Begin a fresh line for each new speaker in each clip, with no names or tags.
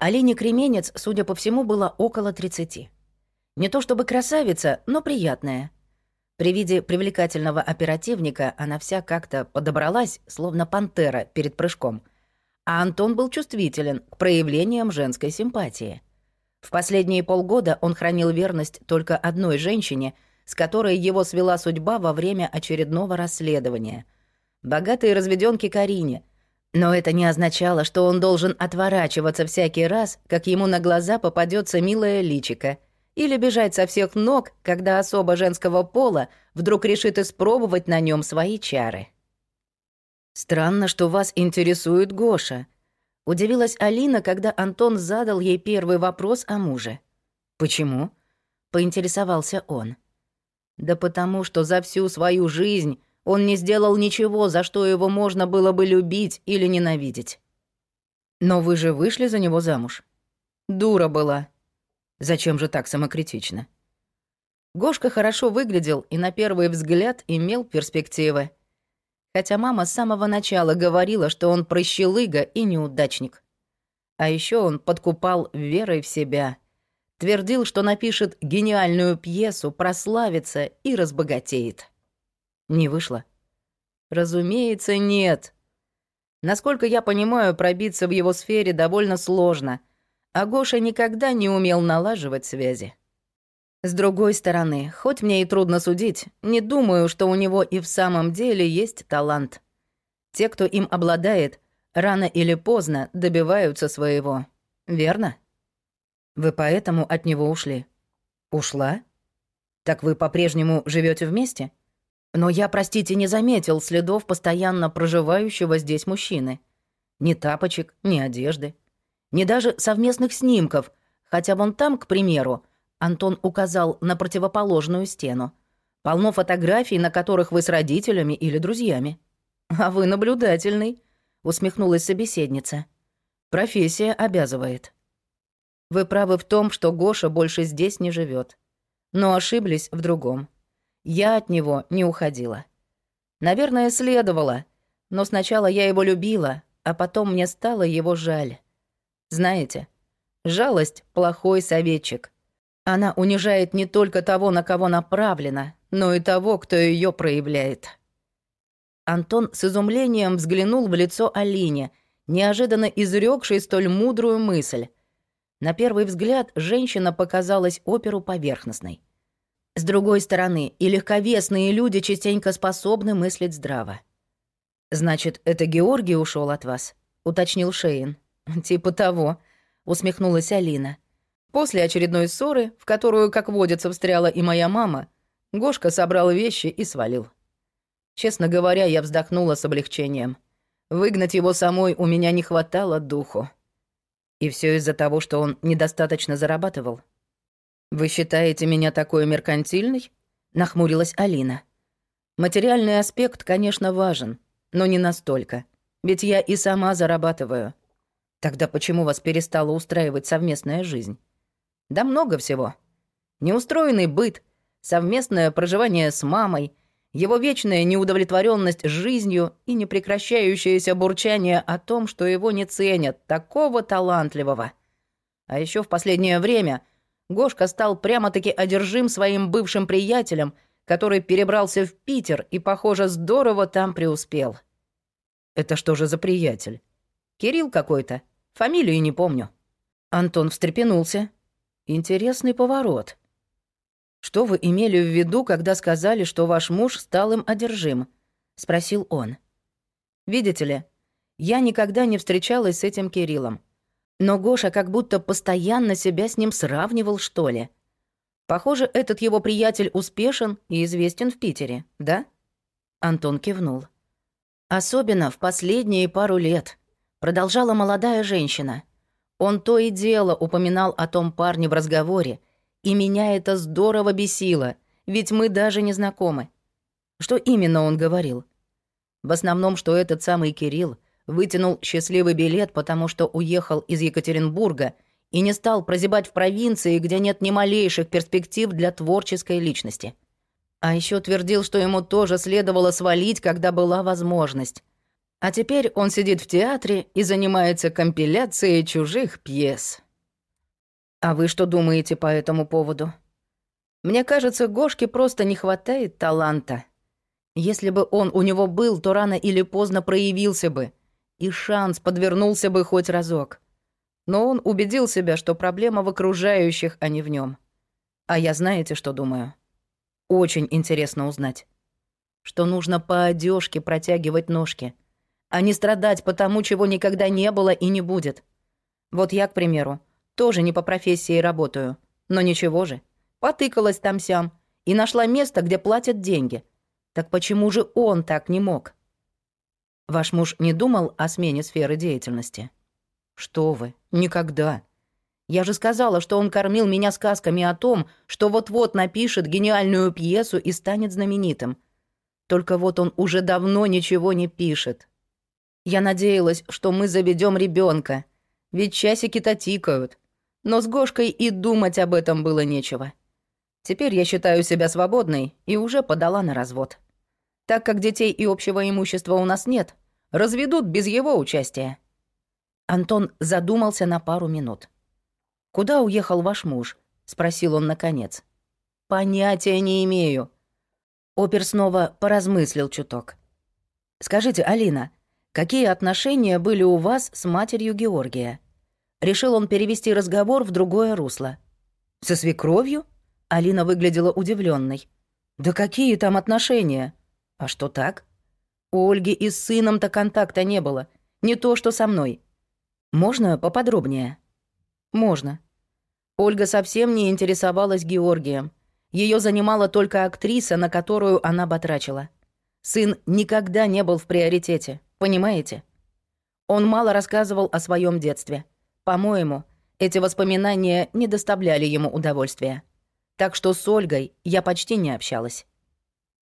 Алине Кременец, судя по всему, было около 30. Не то чтобы красавица, но приятная. При виде привлекательного оперативника она вся как-то подобралась, словно пантера перед прыжком. А Антон был чувствителен к проявлениям женской симпатии. В последние полгода он хранил верность только одной женщине, с которой его свела судьба во время очередного расследования. Богатой разведёнке Карине — но это не означало, что он должен отворачиваться всякий раз, как ему на глаза попадется милая личика, или бежать со всех ног, когда особа женского пола вдруг решит испробовать на нем свои чары. «Странно, что вас интересует Гоша», — удивилась Алина, когда Антон задал ей первый вопрос о муже. «Почему?» — поинтересовался он. «Да потому что за всю свою жизнь он не сделал ничего, за что его можно было бы любить или ненавидеть. Но вы же вышли за него замуж. Дура была. Зачем же так самокритично? Гошка хорошо выглядел и на первый взгляд имел перспективы. Хотя мама с самого начала говорила, что он прощелыга и неудачник. А еще он подкупал верой в себя. Твердил, что напишет гениальную пьесу, прославится и разбогатеет. Не вышло? Разумеется, нет. Насколько я понимаю, пробиться в его сфере довольно сложно, а Гоша никогда не умел налаживать связи. С другой стороны, хоть мне и трудно судить, не думаю, что у него и в самом деле есть талант. Те, кто им обладает, рано или поздно добиваются своего. Верно? Вы поэтому от него ушли? Ушла? Так вы по-прежнему живете вместе? Но я, простите, не заметил следов постоянно проживающего здесь мужчины. Ни тапочек, ни одежды. Ни даже совместных снимков, хотя вон там, к примеру, Антон указал на противоположную стену. Полно фотографий, на которых вы с родителями или друзьями. «А вы наблюдательный», — усмехнулась собеседница. «Профессия обязывает». «Вы правы в том, что Гоша больше здесь не живет, но ошиблись в другом. Я от него не уходила. Наверное, следовало, но сначала я его любила, а потом мне стало его жаль. Знаете, жалость — плохой советчик. Она унижает не только того, на кого направлена, но и того, кто ее проявляет. Антон с изумлением взглянул в лицо Алине, неожиданно изрекшей столь мудрую мысль. На первый взгляд женщина показалась оперу поверхностной. С другой стороны, и легковесные люди частенько способны мыслить здраво. «Значит, это Георгий ушел от вас?» — уточнил Шейн. «Типа того», — усмехнулась Алина. После очередной ссоры, в которую, как водится, встряла и моя мама, Гошка собрал вещи и свалил. Честно говоря, я вздохнула с облегчением. Выгнать его самой у меня не хватало духу. И все из-за того, что он недостаточно зарабатывал. «Вы считаете меня такой меркантильной?» — нахмурилась Алина. «Материальный аспект, конечно, важен, но не настолько. Ведь я и сама зарабатываю. Тогда почему вас перестала устраивать совместная жизнь? Да много всего. Неустроенный быт, совместное проживание с мамой, его вечная неудовлетворенность жизнью и непрекращающееся бурчание о том, что его не ценят, такого талантливого. А еще в последнее время Гошка стал прямо-таки одержим своим бывшим приятелем, который перебрался в Питер и, похоже, здорово там преуспел. Это что же за приятель? Кирилл какой-то. Фамилию не помню. Антон встрепенулся. Интересный поворот. Что вы имели в виду, когда сказали, что ваш муж стал им одержим? спросил он. Видите ли, я никогда не встречалась с этим Кириллом. Но Гоша как будто постоянно себя с ним сравнивал, что ли. Похоже, этот его приятель успешен и известен в Питере, да? Антон кивнул. Особенно в последние пару лет. Продолжала молодая женщина. Он то и дело упоминал о том парне в разговоре, и меня это здорово бесило, ведь мы даже не знакомы. Что именно он говорил? В основном, что этот самый Кирилл Вытянул счастливый билет, потому что уехал из Екатеринбурга и не стал прозябать в провинции, где нет ни малейших перспектив для творческой личности. А еще твердил, что ему тоже следовало свалить, когда была возможность. А теперь он сидит в театре и занимается компиляцией чужих пьес. А вы что думаете по этому поводу? Мне кажется, Гошке просто не хватает таланта. Если бы он у него был, то рано или поздно проявился бы, и шанс подвернулся бы хоть разок. Но он убедил себя, что проблема в окружающих, а не в нем. А я знаете, что думаю? Очень интересно узнать. Что нужно по одежке протягивать ножки, а не страдать по тому, чего никогда не было и не будет. Вот я, к примеру, тоже не по профессии работаю, но ничего же. Потыкалась там-сям и нашла место, где платят деньги. Так почему же он так не мог? Ваш муж не думал о смене сферы деятельности? Что вы, никогда. Я же сказала, что он кормил меня сказками о том, что вот-вот напишет гениальную пьесу и станет знаменитым. Только вот он уже давно ничего не пишет. Я надеялась, что мы заведем ребенка, ведь часики-то тикают. Но с Гошкой и думать об этом было нечего. Теперь я считаю себя свободной и уже подала на развод. Так как детей и общего имущества у нас нет, разведут без его участия. Антон задумался на пару минут. «Куда уехал ваш муж?» — спросил он наконец. «Понятия не имею». Опер снова поразмыслил чуток. «Скажите, Алина, какие отношения были у вас с матерью Георгия?» Решил он перевести разговор в другое русло. «Со свекровью?» Алина выглядела удивленной. «Да какие там отношения? А что так?» «У Ольги и с сыном-то контакта не было. Не то, что со мной. Можно поподробнее?» Можно. Ольга совсем не интересовалась Георгием. Ее занимала только актриса, на которую она батрачила. Сын никогда не был в приоритете, понимаете? Он мало рассказывал о своем детстве. По-моему, эти воспоминания не доставляли ему удовольствия. Так что с Ольгой я почти не общалась.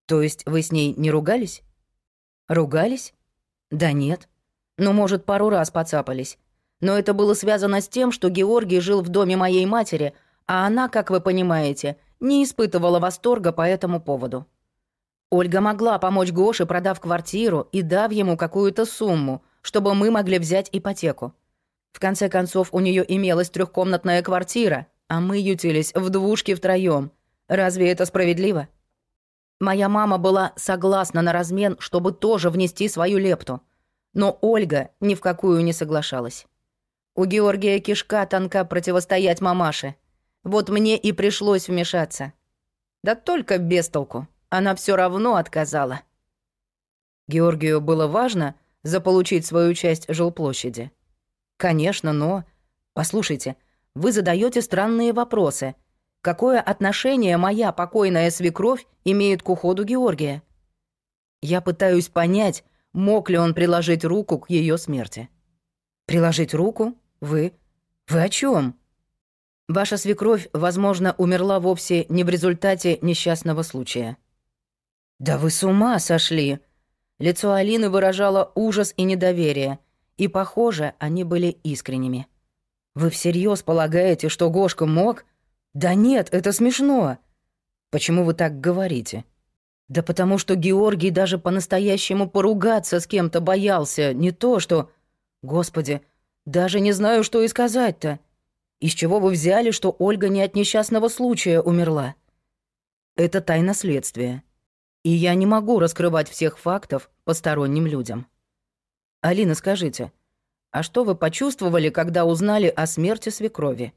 То есть вы с ней не ругались? Ругались? Да нет. Ну, может, пару раз поцапались. Но это было связано с тем, что Георгий жил в доме моей матери, а она, как вы понимаете, не испытывала восторга по этому поводу. Ольга могла помочь Гоше, продав квартиру и дав ему какую-то сумму, чтобы мы могли взять ипотеку. В конце концов, у нее имелась трехкомнатная квартира, а мы ютились в двушке втроем. Разве это справедливо? Моя мама была согласна на размен, чтобы тоже внести свою лепту. Но Ольга ни в какую не соглашалась. У Георгия кишка тонка противостоять мамаше. Вот мне и пришлось вмешаться. Да только без толку. Она все равно отказала. Георгию было важно заполучить свою часть жилплощади. Конечно, но... Послушайте, вы задаете странные вопросы. Какое отношение моя покойная свекровь имеет к уходу Георгия? Я пытаюсь понять, мог ли он приложить руку к ее смерти. Приложить руку? Вы? Вы о чем? Ваша свекровь, возможно, умерла вовсе не в результате несчастного случая. Да вы с ума сошли! Лицо Алины выражало ужас и недоверие, и, похоже, они были искренними. Вы всерьез полагаете, что Гошка мог? Да нет, это смешно. Почему вы так говорите? Да потому что Георгий даже по-настоящему поругаться с кем-то боялся, не то что... Господи, даже не знаю, что и сказать-то. Из чего вы взяли, что Ольга не от несчастного случая умерла? Это тайна следствия. И я не могу раскрывать всех фактов посторонним людям. Алина, скажите, а что вы почувствовали, когда узнали о смерти свекрови?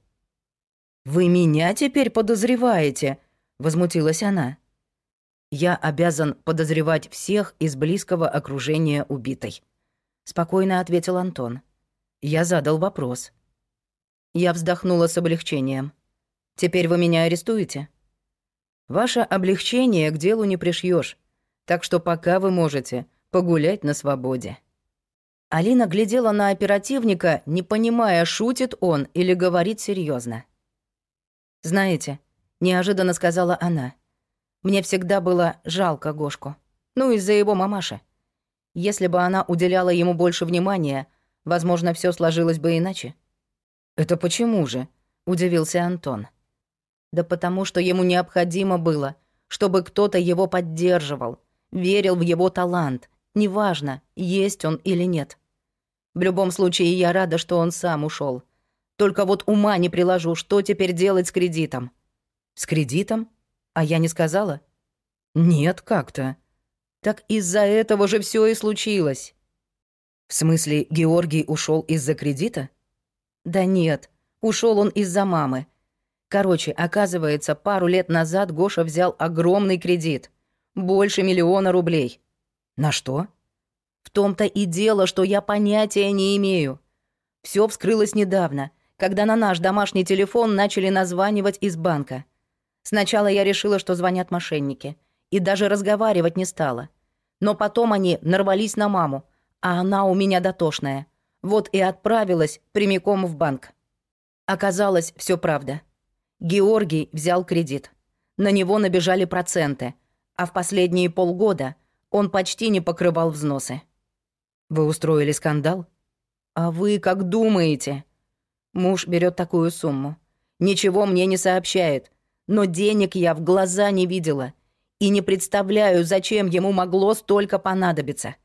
Вы меня теперь подозреваете, возмутилась она. Я обязан подозревать всех из близкого окружения убитой, спокойно ответил Антон. Я задал вопрос. Я вздохнула с облегчением. «Теперь вы меня арестуете?» «Ваше облегчение к делу не пришьешь, так что пока вы можете погулять на свободе». Алина глядела на оперативника, не понимая, шутит он или говорит серьезно. «Знаете», — неожиданно сказала она, — «мне всегда было жалко Гошку. Ну, из-за его мамаши. Если бы она уделяла ему больше внимания, — Возможно, все сложилось бы иначе. «Это почему же?» — удивился Антон. «Да потому что ему необходимо было, чтобы кто-то его поддерживал, верил в его талант Неважно, есть он или нет. В любом случае, я рада, что он сам ушел. Только вот ума не приложу, что теперь делать с кредитом. С кредитом? А я не сказала? Нет, как-то. Так из-за этого же все и случилось. В смысле, Георгий ушел из-за кредита? Да нет, ушел он из-за мамы. Короче, оказывается, пару лет назад Гоша взял огромный кредит. Больше миллиона рублей. На что? В том-то и дело, что я понятия не имею. Все вскрылось недавно, когда на наш домашний телефон начали названивать из банка. Сначала я решила, что звонят мошенники, и даже разговаривать не стала. Но потом они нарвались на маму, а она у меня дотошная. Вот и отправилась прямиком в банк. Оказалось, все правда. Георгий взял кредит. На него набежали проценты, а в последние полгода он почти не покрывал взносы. Вы устроили скандал? А вы как думаете? Муж берет такую сумму. Ничего мне не сообщает, но денег я в глаза не видела и не представляю, зачем ему могло столько понадобиться.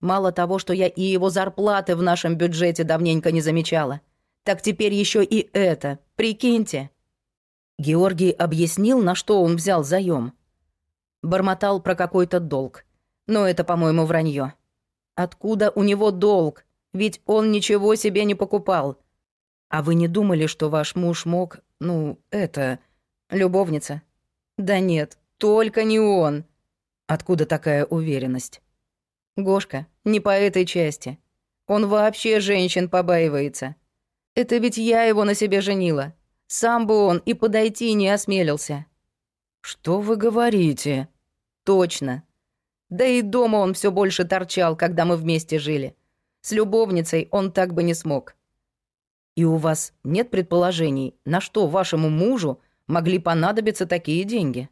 Мало того, что я и его зарплаты в нашем бюджете давненько не замечала, так теперь еще и это, прикиньте. Георгий объяснил, на что он взял заем. Бормотал про какой-то долг. Но это, по-моему, вранье. Откуда у него долг? Ведь он ничего себе не покупал. А вы не думали, что ваш муж мог, ну, это, любовница? Да нет, только не он. Откуда такая уверенность? Гошка, не по этой части. Он вообще женщин побаивается. Это ведь я его на себе женила. Сам бы он и подойти не осмелился. Что вы говорите? Точно. Да и дома он все больше торчал, когда мы вместе жили. С любовницей он так бы не смог. И у вас нет предположений, на что вашему мужу могли понадобиться такие деньги?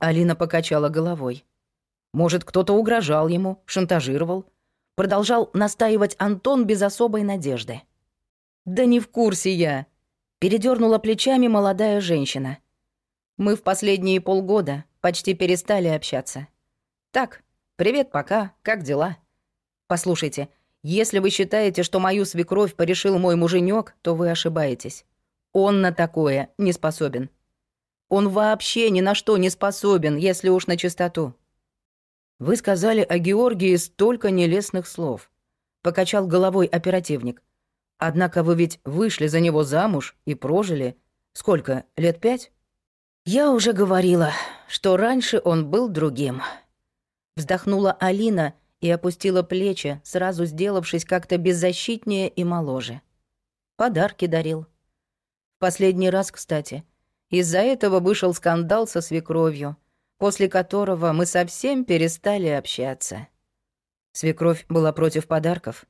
Алина покачала головой. Может, кто-то угрожал ему, шантажировал? Продолжал настаивать Антон без особой надежды. «Да не в курсе я», Передернула плечами молодая женщина. Мы в последние полгода почти перестали общаться. Так, привет, пока, как дела? Послушайте, если вы считаете, что мою свекровь порешил мой муженек, то вы ошибаетесь. Он на такое не способен. Он вообще ни на что не способен, если уж на чистоту. Вы сказали о Георгии столько нелестных слов. Покачал головой оперативник. Однако вы ведь вышли за него замуж и прожили... Сколько, лет пять? Я уже говорила, что раньше он был другим. Вздохнула Алина и опустила плечи, сразу сделавшись как-то беззащитнее и моложе. Подарки дарил. В последний раз, кстати. Из-за этого вышел скандал со свекровью, после которого мы совсем перестали общаться. Свекровь была против подарков.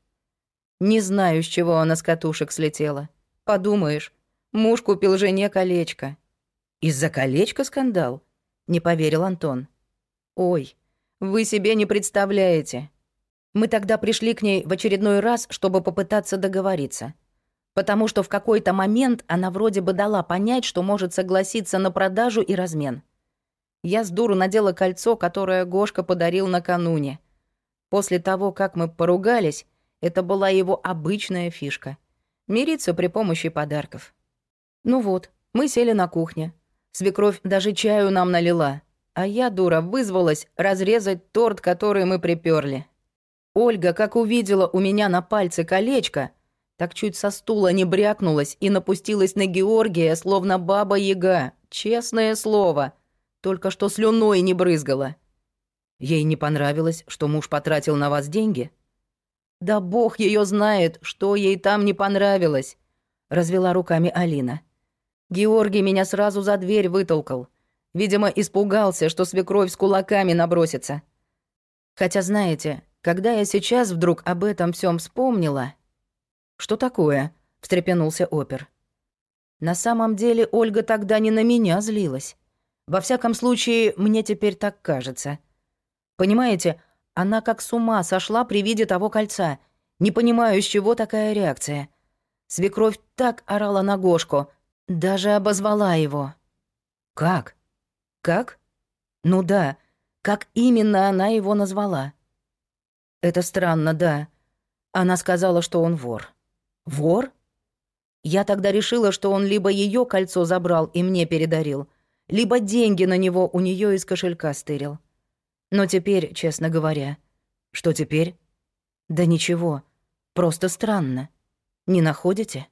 Не знаю, с чего она с катушек слетела. Подумаешь, муж купил жене колечко. Из-за колечка скандал? Не поверил Антон. Ой, вы себе не представляете. Мы тогда пришли к ней в очередной раз, чтобы попытаться договориться. Потому что в какой-то момент она вроде бы дала понять, что может согласиться на продажу и размен. Я с дуру надела кольцо, которое Гошка подарил накануне. После того, как мы поругались, это была его обычная фишка. Мириться при помощи подарков. Ну вот, мы сели на кухне. Свекровь даже чаю нам налила. А я, дура, вызвалась разрезать торт, который мы приперли. Ольга, как увидела у меня на пальце колечко, так чуть со стула не брякнулась и напустилась на Георгия, словно баба-яга. Честное слово. Только что слюной не брызгала. Ей не понравилось, что муж потратил на вас деньги — «Да бог ее знает, что ей там не понравилось», — развела руками Алина. «Георгий меня сразу за дверь вытолкал. Видимо, испугался, что свекровь с кулаками набросится. Хотя, знаете, когда я сейчас вдруг об этом всем вспомнила...» «Что такое?» — встрепенулся опер. «На самом деле Ольга тогда не на меня злилась. Во всяком случае, мне теперь так кажется. Понимаете, она как с ума сошла при виде того кольца. Не понимаю, с чего такая реакция. Свекровь так орала на Гошку, даже обозвала его. Как? Как? Ну да, как именно она его назвала? Это странно, да. Она сказала, что он вор. Вор? Я тогда решила, что он либо ее кольцо забрал и мне передарил, либо деньги на него у нее из кошелька стырил. Но теперь, честно говоря... Что теперь? Да ничего. Просто странно. Не находите?